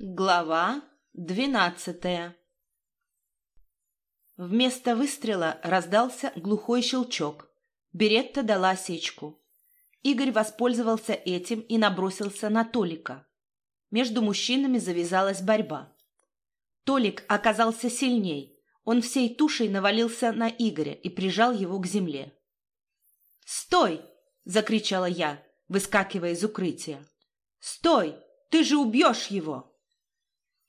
Глава двенадцатая Вместо выстрела раздался глухой щелчок. Беретта дала сечку. Игорь воспользовался этим и набросился на Толика. Между мужчинами завязалась борьба. Толик оказался сильней. Он всей тушей навалился на Игоря и прижал его к земле. «Стой!» — закричала я, выскакивая из укрытия. «Стой! Ты же убьешь его!»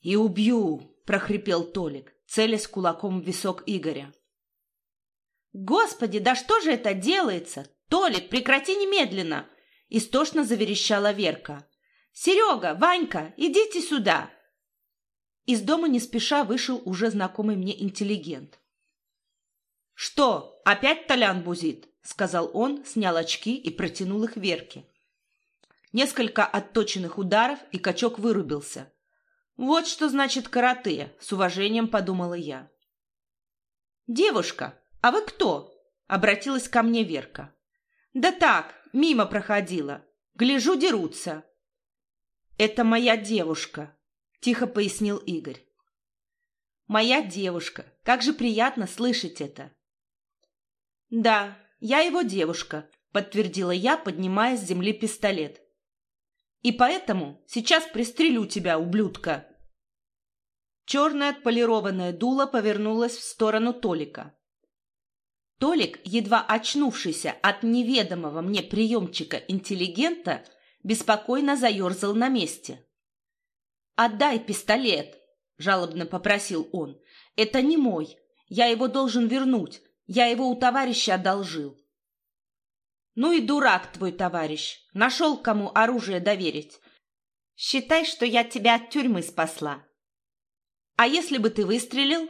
«И убью!» — прохрипел Толик, целясь кулаком в висок Игоря. «Господи, да что же это делается? Толик, прекрати немедленно!» — истошно заверещала Верка. «Серега, Ванька, идите сюда!» Из дома не спеша вышел уже знакомый мне интеллигент. «Что, опять Толян бузит?» — сказал он, снял очки и протянул их Верке. Несколько отточенных ударов, и качок вырубился. «Вот что значит карате», — с уважением подумала я. «Девушка, а вы кто?» — обратилась ко мне Верка. «Да так, мимо проходила. Гляжу, дерутся». «Это моя девушка», — тихо пояснил Игорь. «Моя девушка. Как же приятно слышать это!» «Да, я его девушка», — подтвердила я, поднимая с земли пистолет. «И поэтому сейчас пристрелю тебя, ублюдка!» Черное отполированное дуло повернулось в сторону Толика. Толик, едва очнувшийся от неведомого мне приемчика интеллигента, беспокойно заерзал на месте. «Отдай пистолет!» — жалобно попросил он. «Это не мой. Я его должен вернуть. Я его у товарища одолжил». «Ну и дурак твой товарищ. Нашел, кому оружие доверить. Считай, что я тебя от тюрьмы спасла. А если бы ты выстрелил?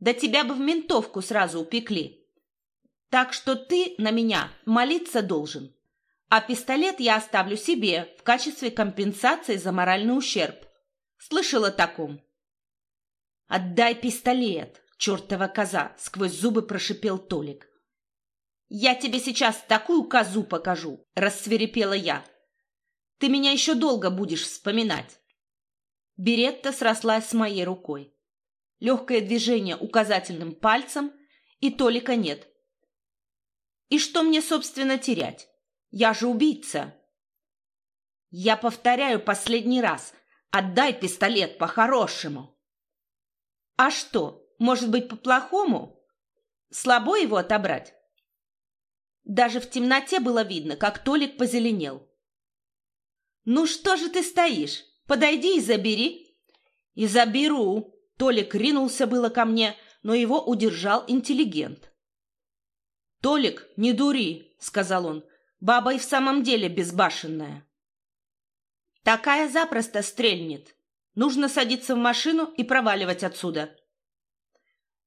Да тебя бы в ментовку сразу упекли. Так что ты на меня молиться должен а пистолет я оставлю себе в качестве компенсации за моральный ущерб. Слышала о таком? «Отдай пистолет, чертова коза!» — сквозь зубы прошипел Толик. «Я тебе сейчас такую козу покажу!» — рассверепела я. «Ты меня еще долго будешь вспоминать!» Беретта срослась с моей рукой. Легкое движение указательным пальцем, и Толика нет. И что мне, собственно, терять? Я же убийца. Я повторяю последний раз. Отдай пистолет по-хорошему. А что, может быть, по-плохому? Слабо его отобрать? Даже в темноте было видно, как Толик позеленел. «Ну что же ты стоишь? Подойди и забери». «И заберу». Толик ринулся было ко мне, но его удержал интеллигент. «Толик, не дури», — сказал он. Баба и в самом деле безбашенная. Такая запросто стрельнет. Нужно садиться в машину и проваливать отсюда.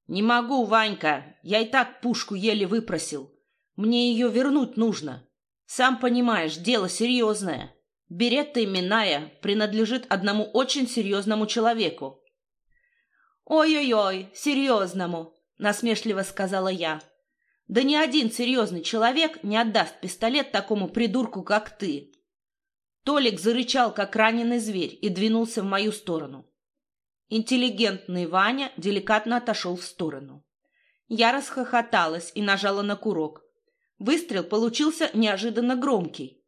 Не могу, Ванька. Я и так пушку еле выпросил. Мне ее вернуть нужно. Сам понимаешь, дело серьезное. Беретта именная принадлежит одному очень серьезному человеку. «Ой-ой-ой, серьезному!» — насмешливо сказала я. Да ни один серьезный человек не отдаст пистолет такому придурку, как ты. Толик зарычал, как раненый зверь, и двинулся в мою сторону. Интеллигентный Ваня деликатно отошел в сторону. Я расхохоталась и нажала на курок. Выстрел получился неожиданно громкий.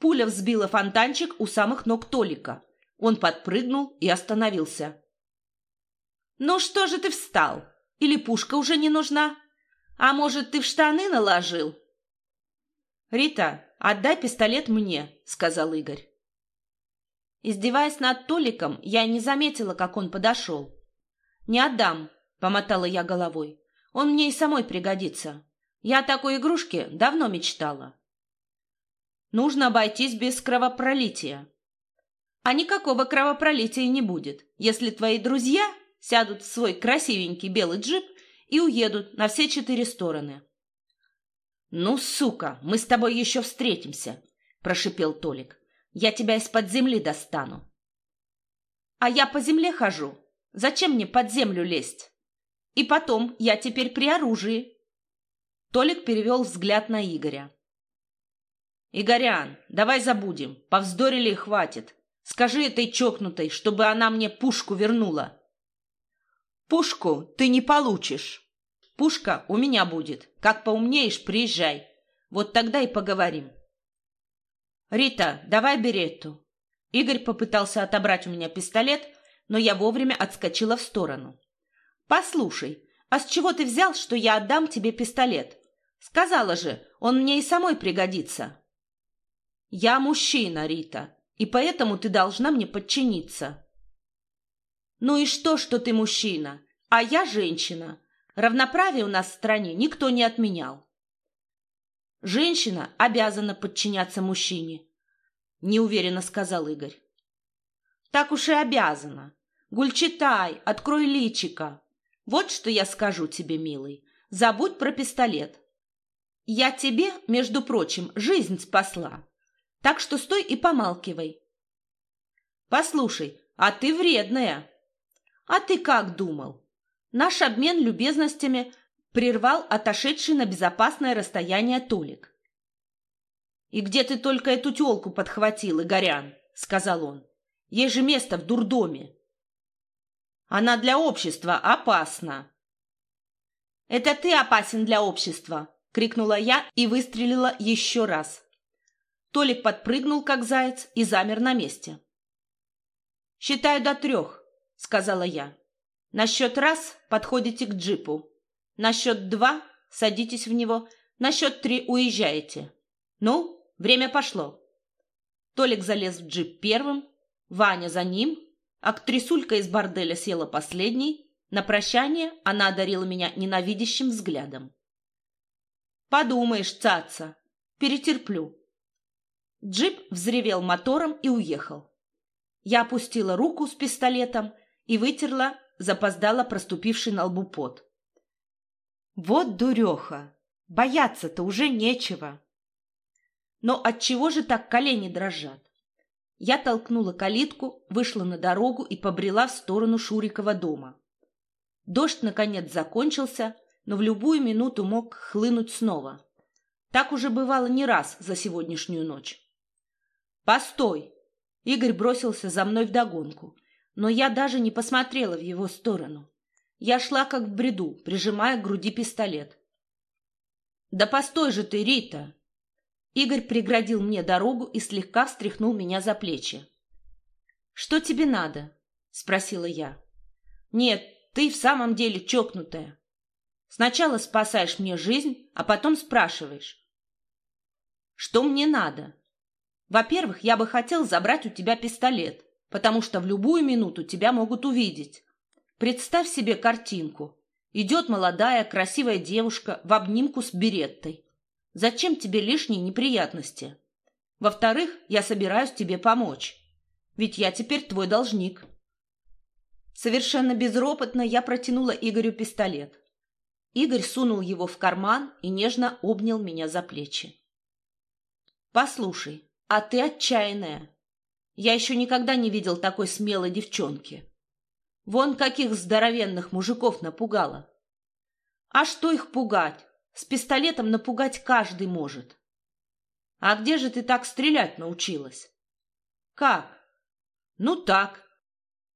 Пуля взбила фонтанчик у самых ног Толика. Он подпрыгнул и остановился. «Ну что же ты встал? Или пушка уже не нужна?» А может, ты в штаны наложил? Рита, отдай пистолет мне, сказал Игорь. Издеваясь над Толиком, я не заметила, как он подошел. Не отдам, помотала я головой. Он мне и самой пригодится. Я о такой игрушке давно мечтала. Нужно обойтись без кровопролития. А никакого кровопролития не будет, если твои друзья сядут в свой красивенький белый джип и уедут на все четыре стороны. «Ну, сука, мы с тобой еще встретимся», — прошипел Толик. «Я тебя из-под земли достану». «А я по земле хожу. Зачем мне под землю лезть? И потом, я теперь при оружии». Толик перевел взгляд на Игоря. «Игорян, давай забудем. Повздорили и хватит. Скажи этой чокнутой, чтобы она мне пушку вернула. Пушку ты не получишь. Пушка у меня будет. Как поумнеешь, приезжай. Вот тогда и поговорим. Рита, давай берету. Игорь попытался отобрать у меня пистолет, но я вовремя отскочила в сторону. Послушай, а с чего ты взял, что я отдам тебе пистолет? Сказала же, он мне и самой пригодится. Я мужчина, Рита, и поэтому ты должна мне подчиниться. Ну и что, что ты мужчина, а я женщина? Равноправие у нас в стране никто не отменял. Женщина обязана подчиняться мужчине, неуверенно сказал Игорь. Так уж и обязана. Гульчатай, открой личика. Вот что я скажу тебе, милый. Забудь про пистолет. Я тебе, между прочим, жизнь спасла. Так что стой и помалкивай. Послушай, а ты вредная. А ты как думал? Наш обмен любезностями прервал отошедший на безопасное расстояние Толик. «И где ты только эту тёлку подхватил, Игорян?» — сказал он. «Ей же место в дурдоме». «Она для общества опасна». «Это ты опасен для общества!» — крикнула я и выстрелила еще раз. Толик подпрыгнул, как заяц, и замер на месте. «Считаю до трех», — сказала я. «На счет раз подходите к джипу. На счет два садитесь в него. На счет три уезжаете. Ну, время пошло». Толик залез в джип первым, Ваня за ним, актрисулька из борделя села последней. На прощание она одарила меня ненавидящим взглядом. «Подумаешь, цаца, перетерплю». Джип взревел мотором и уехал. Я опустила руку с пистолетом и вытерла запоздало проступивший на лбу пот. Вот дуреха! Бояться-то уже нечего. Но отчего же так колени дрожат? Я толкнула калитку, вышла на дорогу и побрела в сторону Шурикова дома. Дождь, наконец, закончился, но в любую минуту мог хлынуть снова. Так уже бывало не раз за сегодняшнюю ночь. «Постой!» Игорь бросился за мной вдогонку, но я даже не посмотрела в его сторону. Я шла как в бреду, прижимая к груди пистолет. «Да постой же ты, Рита!» Игорь преградил мне дорогу и слегка встряхнул меня за плечи. «Что тебе надо?» — спросила я. «Нет, ты в самом деле чокнутая. Сначала спасаешь мне жизнь, а потом спрашиваешь. Что мне надо?» Во-первых, я бы хотел забрать у тебя пистолет, потому что в любую минуту тебя могут увидеть. Представь себе картинку. Идет молодая, красивая девушка в обнимку с береттой. Зачем тебе лишние неприятности? Во-вторых, я собираюсь тебе помочь. Ведь я теперь твой должник. Совершенно безропотно я протянула Игорю пистолет. Игорь сунул его в карман и нежно обнял меня за плечи. «Послушай, а ты отчаянная. Я еще никогда не видел такой смелой девчонки. Вон каких здоровенных мужиков напугала. А что их пугать? С пистолетом напугать каждый может. А где же ты так стрелять научилась? Как? Ну так.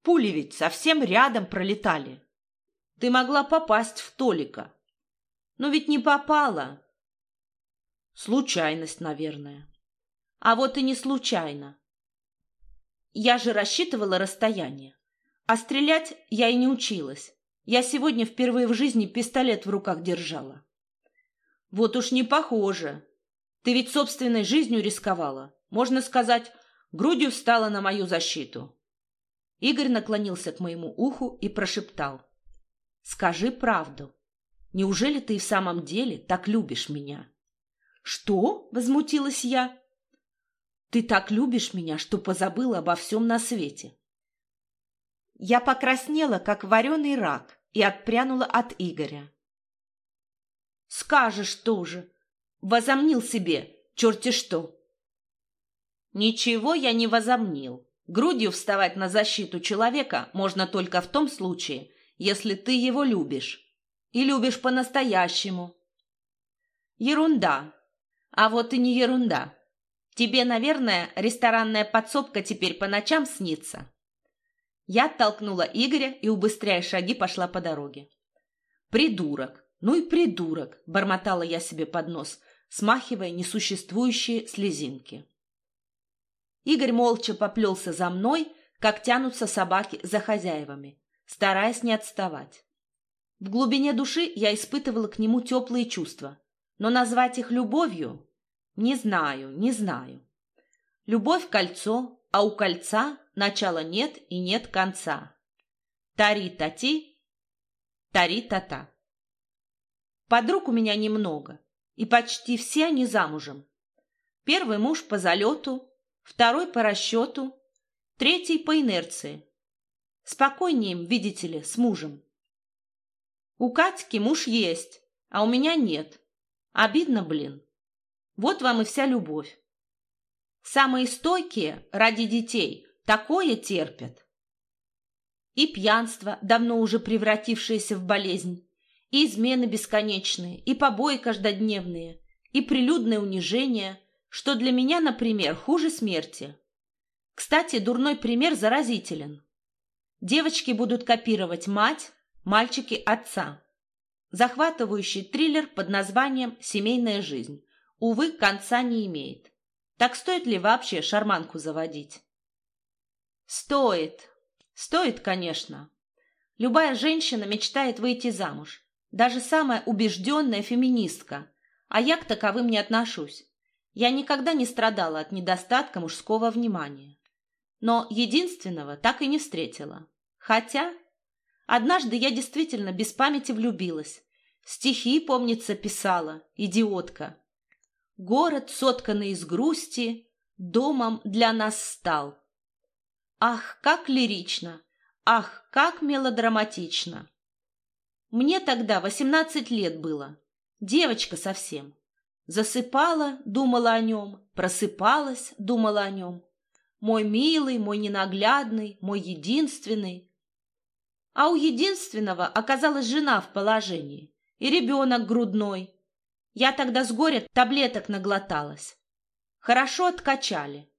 Пули ведь совсем рядом пролетали. Ты могла попасть в Толика. Но ведь не попала. Случайность, наверное. А вот и не случайно. Я же рассчитывала расстояние. А стрелять я и не училась. Я сегодня впервые в жизни пистолет в руках держала. Вот уж не похоже. Ты ведь собственной жизнью рисковала. Можно сказать, грудью встала на мою защиту. Игорь наклонился к моему уху и прошептал. «Скажи правду. Неужели ты и в самом деле так любишь меня?» «Что?» — возмутилась я. Ты так любишь меня, что позабыла обо всем на свете. Я покраснела, как вареный рак, и отпрянула от Игоря. Скажешь тоже. Возомнил себе, черти что. Ничего я не возомнил. Грудью вставать на защиту человека можно только в том случае, если ты его любишь. И любишь по-настоящему. Ерунда. А вот и не ерунда. Тебе, наверное, ресторанная подсобка теперь по ночам снится. Я оттолкнула Игоря и, убыстряя шаги, пошла по дороге. «Придурок! Ну и придурок!» — бормотала я себе под нос, смахивая несуществующие слезинки. Игорь молча поплелся за мной, как тянутся собаки за хозяевами, стараясь не отставать. В глубине души я испытывала к нему теплые чувства, но назвать их любовью не знаю, не знаю. Любовь – кольцо, а у кольца начала нет и нет конца. Тари-тати, тари-тата. Подруг у меня немного, и почти все они замужем. Первый муж по залету, второй по расчету, третий по инерции. Спокойнее им, видите ли, с мужем. У Катьки муж есть, а у меня нет. Обидно, блин. Вот вам и вся любовь. Самые стойкие ради детей такое терпят. И пьянство, давно уже превратившееся в болезнь, и измены бесконечные, и побои каждодневные, и прилюдное унижение, что для меня, например, хуже смерти. Кстати, дурной пример заразителен. Девочки будут копировать мать, мальчики – отца. Захватывающий триллер под названием «Семейная жизнь» увы, конца не имеет. Так стоит ли вообще шарманку заводить? Стоит. Стоит, конечно. Любая женщина мечтает выйти замуж. Даже самая убежденная феминистка. А я к таковым не отношусь. Я никогда не страдала от недостатка мужского внимания. Но единственного так и не встретила. Хотя однажды я действительно без памяти влюбилась. Стихи, помнится, писала, идиотка. Город, сотканный из грусти, домом для нас стал. Ах, как лирично! Ах, как мелодраматично! Мне тогда восемнадцать лет было, девочка совсем. Засыпала, думала о нем, просыпалась, думала о нем. Мой милый, мой ненаглядный, мой единственный. А у единственного оказалась жена в положении и ребенок грудной, я тогда с горя таблеток наглоталась. Хорошо откачали.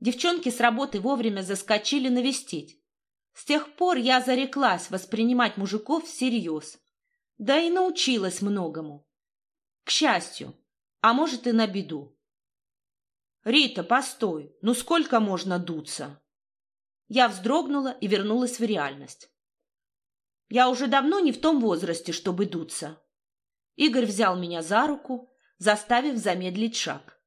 Девчонки с работы вовремя заскочили навестить. С тех пор я зареклась воспринимать мужиков всерьез. Да и научилась многому. К счастью, а может и на беду. «Рита, постой! Ну сколько можно дуться?» Я вздрогнула и вернулась в реальность. Я уже давно не в том возрасте, чтобы дуться. Игорь взял меня за руку, заставив замедлить шаг.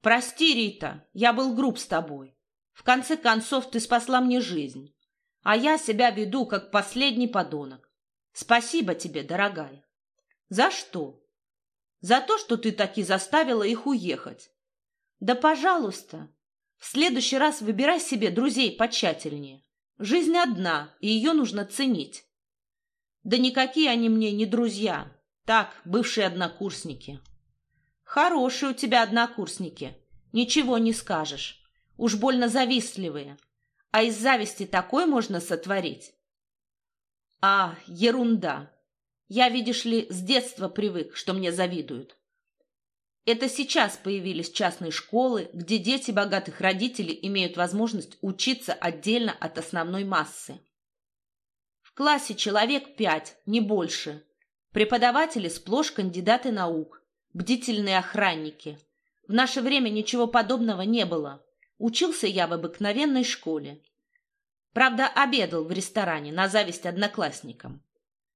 «Прости, Рита, я был груб с тобой. В конце концов, ты спасла мне жизнь, а я себя веду, как последний подонок. Спасибо тебе, дорогая». «За что?» «За то, что ты таки заставила их уехать». «Да, пожалуйста, в следующий раз выбирай себе друзей потщательнее. Жизнь одна, и ее нужно ценить». Да никакие они мне не друзья. Так, бывшие однокурсники. Хорошие у тебя однокурсники. Ничего не скажешь. Уж больно завистливые. А из зависти такой можно сотворить. А, ерунда. Я, видишь ли, с детства привык, что мне завидуют. Это сейчас появились частные школы, где дети богатых родителей имеют возможность учиться отдельно от основной массы классе человек пять, не больше. Преподаватели сплошь кандидаты наук, бдительные охранники. В наше время ничего подобного не было. Учился я в обыкновенной школе. Правда, обедал в ресторане на зависть одноклассникам.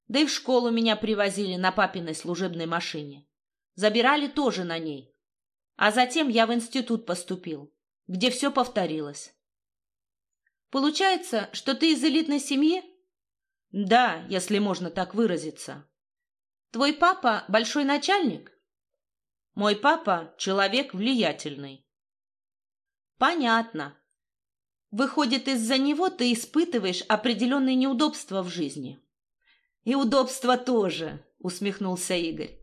Да и в школу меня привозили на папиной служебной машине. Забирали тоже на ней. А затем я в институт поступил, где все повторилось. Получается, что ты из элитной семьи? Да, если можно так выразиться. Твой папа большой начальник? Мой папа человек влиятельный. Понятно. Выходит, из-за него ты испытываешь определенные неудобства в жизни. И удобства тоже, усмехнулся Игорь.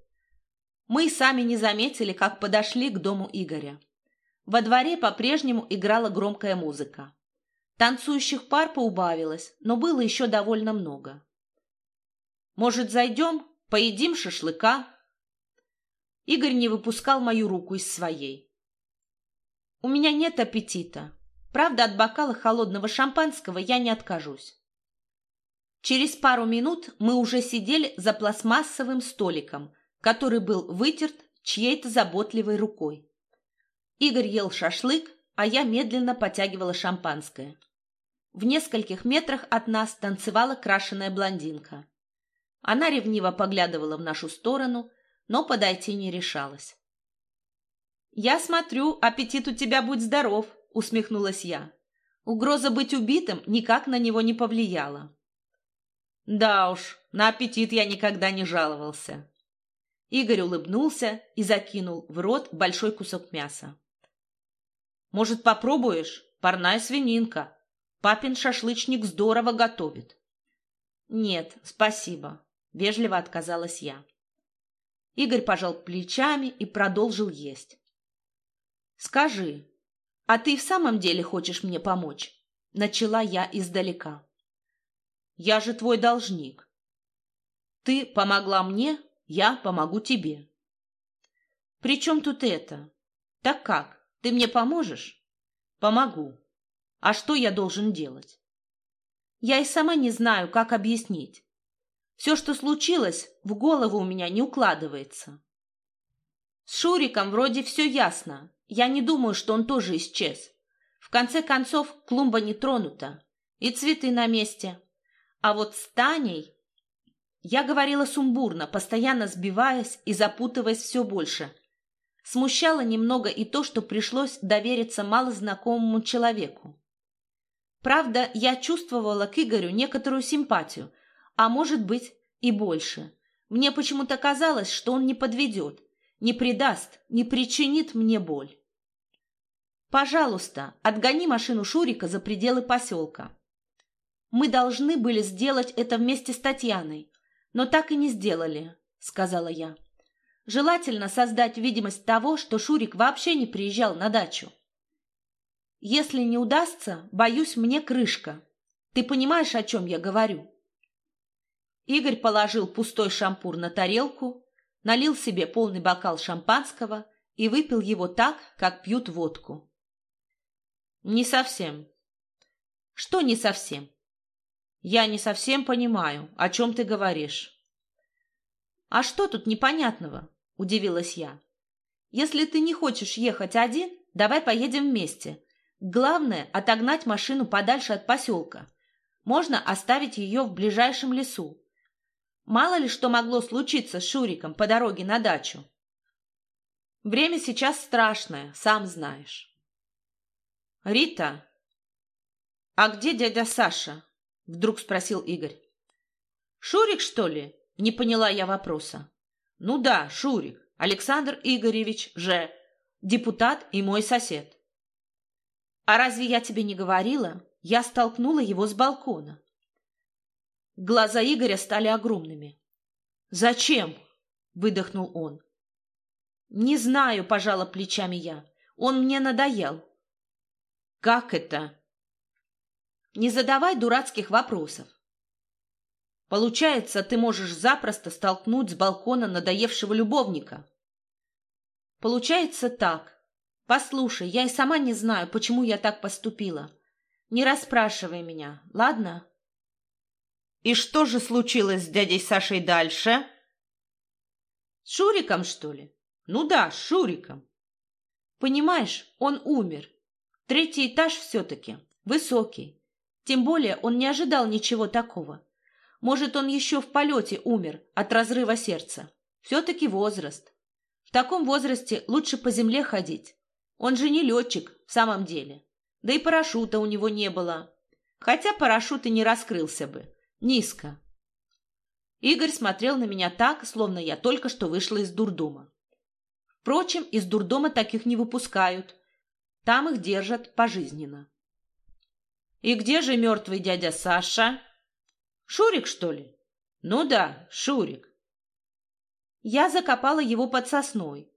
Мы сами не заметили, как подошли к дому Игоря. Во дворе по-прежнему играла громкая музыка. Танцующих пар поубавилось, но было еще довольно много. «Может, зайдем? Поедим шашлыка?» Игорь не выпускал мою руку из своей. У меня нет аппетита. Правда, от бокала холодного шампанского я не откажусь. Через пару минут мы уже сидели за пластмассовым столиком, который был вытерт чьей-то заботливой рукой. Игорь ел шашлык, а я медленно потягивала шампанское. В нескольких метрах от нас танцевала крашеная блондинка. Она ревниво поглядывала в нашу сторону, но подойти не решалась. «Я смотрю, аппетит у тебя будь здоров», — усмехнулась я. Угроза быть убитым никак на него не повлияла. Да уж, на аппетит я никогда не жаловался. Игорь улыбнулся и закинул в рот большой кусок мяса. «Может, попробуешь? Парная свининка. Папин шашлычник здорово готовит». «Нет, спасибо», — вежливо отказалась я. Игорь пожал плечами и продолжил есть. «Скажи, а ты в самом деле хочешь мне помочь?» Начала я издалека. «Я же твой должник. Ты помогла мне, я помогу тебе». «При чем тут это? Так как, ты мне поможешь?» «Помогу. А что я должен делать?» «Я и сама не знаю, как объяснить. Все, что случилось, в голову у меня не укладывается». С Шуриком вроде все ясно. Я не думаю, что он тоже исчез. В конце концов, клумба не тронута. И цветы на месте. А вот с Таней... Я говорила сумбурно, постоянно сбиваясь и запутываясь все больше. Смущало немного и то, что пришлось довериться малознакомому человеку. Правда, я чувствовала к Игорю некоторую симпатию, а может быть и больше. Мне почему-то казалось, что он не подведет, не предаст, не причинит мне боль. Пожалуйста, отгони машину Шурика за пределы поселка. Мы должны были сделать это вместе с Татьяной, но так и не сделали, сказала я. Желательно создать видимость того, что Шурик вообще не приезжал на дачу. Если не удастся, боюсь, мне крышка. Ты понимаешь, о чем я говорю? Игорь положил пустой шампур на тарелку, налил себе полный бокал шампанского и выпил его так, как пьют водку. «Не совсем». «Что не совсем?» «Я не совсем понимаю, о чем ты говоришь». «А что тут непонятного?» – удивилась я. «Если ты не хочешь ехать один, давай поедем вместе. Главное – отогнать машину подальше от поселка. Можно оставить ее в ближайшем лесу. Мало ли что могло случиться с Шуриком по дороге на дачу. Время сейчас страшное, сам знаешь. Рита, а где дядя Саша? Вдруг спросил Игорь. Шурик, что ли? Не поняла я вопроса. Ну да, Шурик, Александр Игоревич же, депутат и мой сосед. А разве я тебе не говорила? Я столкнула его с балкона. Глаза Игоря стали огромными. «Зачем?» — выдохнул он. «Не знаю», — пожала плечами я. «Он мне надоел». «Как это?» «Не задавай дурацких вопросов. Получается, ты можешь запросто столкнуть с балкона надоевшего любовника. Получается так. Послушай, я и сама не знаю, почему я так поступила. Не расспрашивай меня, ладно? И что же случилось с дядей Сашей дальше? С Шуриком, что ли? Ну да, с Шуриком. Понимаешь, он умер. Третий этаж все-таки. Высокий. Тем более он не ожидал ничего такого. Может, он еще в полете умер от разрыва сердца. Все-таки возраст. В таком возрасте лучше по земле ходить. Он же не летчик в самом деле. Да и парашюта у него не было. Хотя парашют и не раскрылся бы. Низко. Игорь смотрел на меня так, словно я только что вышла из дурдома. Впрочем, из дурдома таких не выпускают. Там их держат пожизненно. «И где же мертвый дядя Саша?» «Шурик, что ли?» «Ну да, Шурик». Я закопала его под сосной.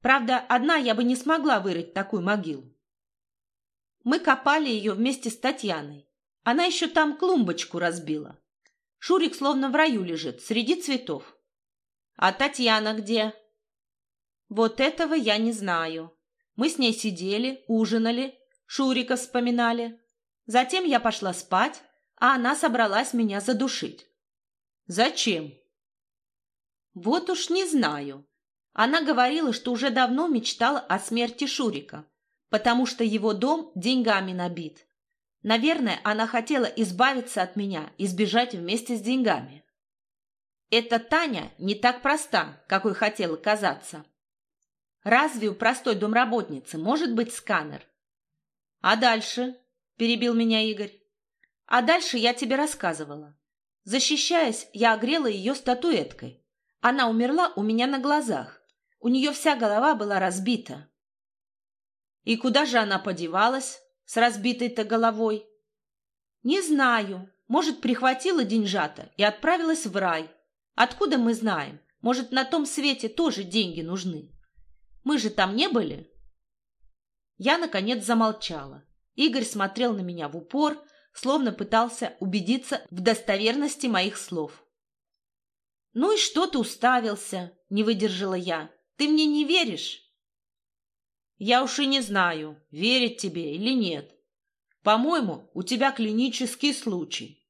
Правда, одна я бы не смогла вырыть такую могилу. Мы копали ее вместе с Татьяной. Она еще там клумбочку разбила. Шурик словно в раю лежит, среди цветов. А Татьяна где? Вот этого я не знаю. Мы с ней сидели, ужинали, Шурика вспоминали. Затем я пошла спать, а она собралась меня задушить. Зачем? Вот уж не знаю. Она говорила, что уже давно мечтала о смерти Шурика, потому что его дом деньгами набит. Наверное, она хотела избавиться от меня и сбежать вместе с деньгами. Эта Таня не так проста, какой хотела казаться. Разве у простой домработницы может быть сканер? А дальше? Перебил меня Игорь. А дальше я тебе рассказывала. Защищаясь, я огрела ее статуэткой. Она умерла у меня на глазах. У нее вся голова была разбита. И куда же она подевалась с разбитой-то головой? Не знаю. Может, прихватила деньжата и отправилась в рай. Откуда мы знаем? Может, на том свете тоже деньги нужны? Мы же там не были? Я, наконец, замолчала. Игорь смотрел на меня в упор, словно пытался убедиться в достоверности моих слов. «Ну и что ты уставился?» — не выдержала я. «Ты мне не веришь?» «Я уж и не знаю, верить тебе или нет. По-моему, у тебя клинический случай».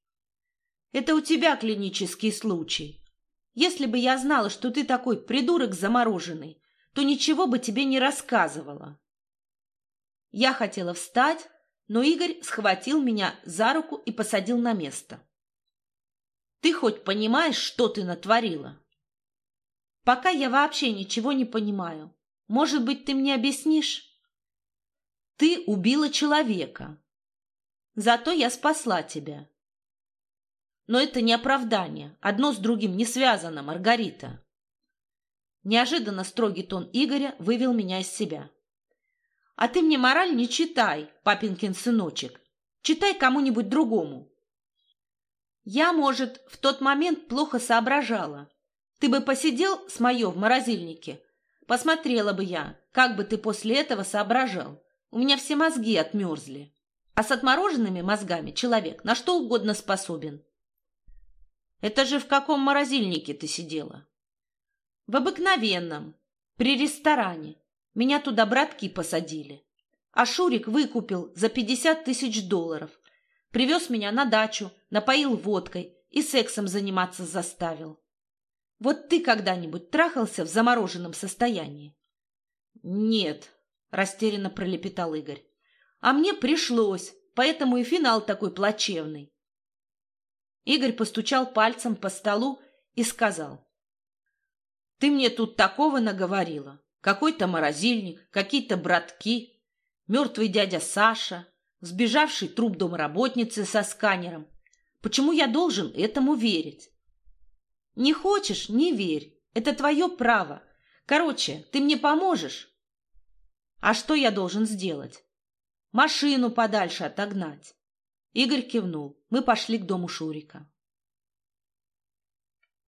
«Это у тебя клинический случай. Если бы я знала, что ты такой придурок замороженный, то ничего бы тебе не рассказывала». Я хотела встать, но Игорь схватил меня за руку и посадил на место. «Ты хоть понимаешь, что ты натворила?» «Пока я вообще ничего не понимаю. Может быть, ты мне объяснишь?» «Ты убила человека. Зато я спасла тебя». «Но это не оправдание. Одно с другим не связано, Маргарита». Неожиданно строгий тон Игоря вывел меня из себя. А ты мне мораль не читай, папинкин сыночек. Читай кому-нибудь другому. Я, может, в тот момент плохо соображала. Ты бы посидел с моё в морозильнике. Посмотрела бы я, как бы ты после этого соображал. У меня все мозги отмерзли. А с отмороженными мозгами человек на что угодно способен. Это же в каком морозильнике ты сидела? В обыкновенном, при ресторане. Меня туда братки посадили. А Шурик выкупил за пятьдесят тысяч долларов. Привез меня на дачу, напоил водкой и сексом заниматься заставил. Вот ты когда-нибудь трахался в замороженном состоянии? Нет, растерянно пролепетал Игорь. А мне пришлось, поэтому и финал такой плачевный. Игорь постучал пальцем по столу и сказал. Ты мне тут такого наговорила. Какой-то морозильник, какие-то братки, мертвый дядя Саша, сбежавший труп домработницы со сканером. Почему я должен этому верить? Не хочешь – не верь. Это твое право. Короче, ты мне поможешь? А что я должен сделать? Машину подальше отогнать. Игорь кивнул. Мы пошли к дому Шурика.